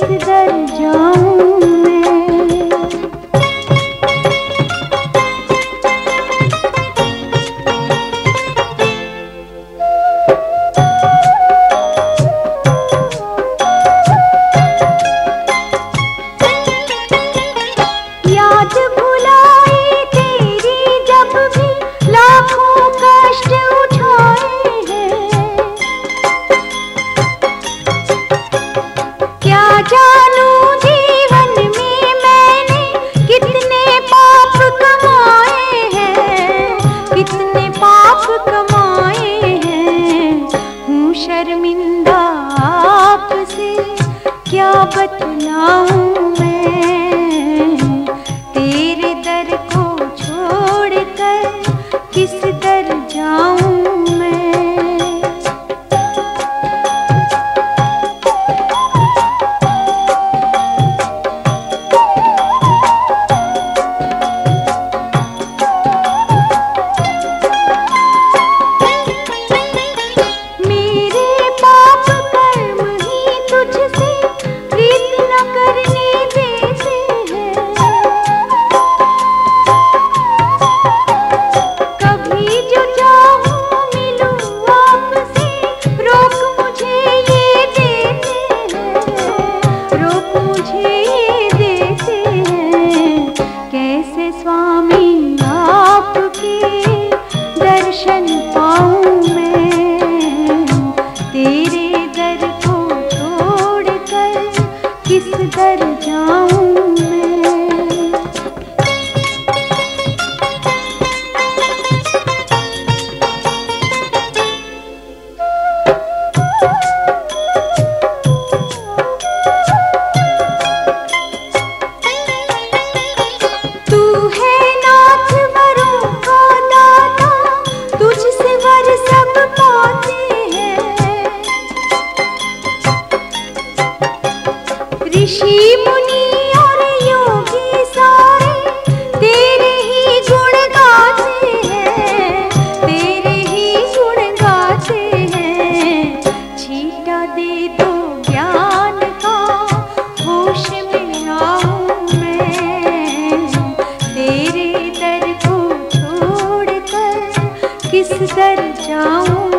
किस दर जाऊँ। बतलाऊं मैं सर जाऊँ।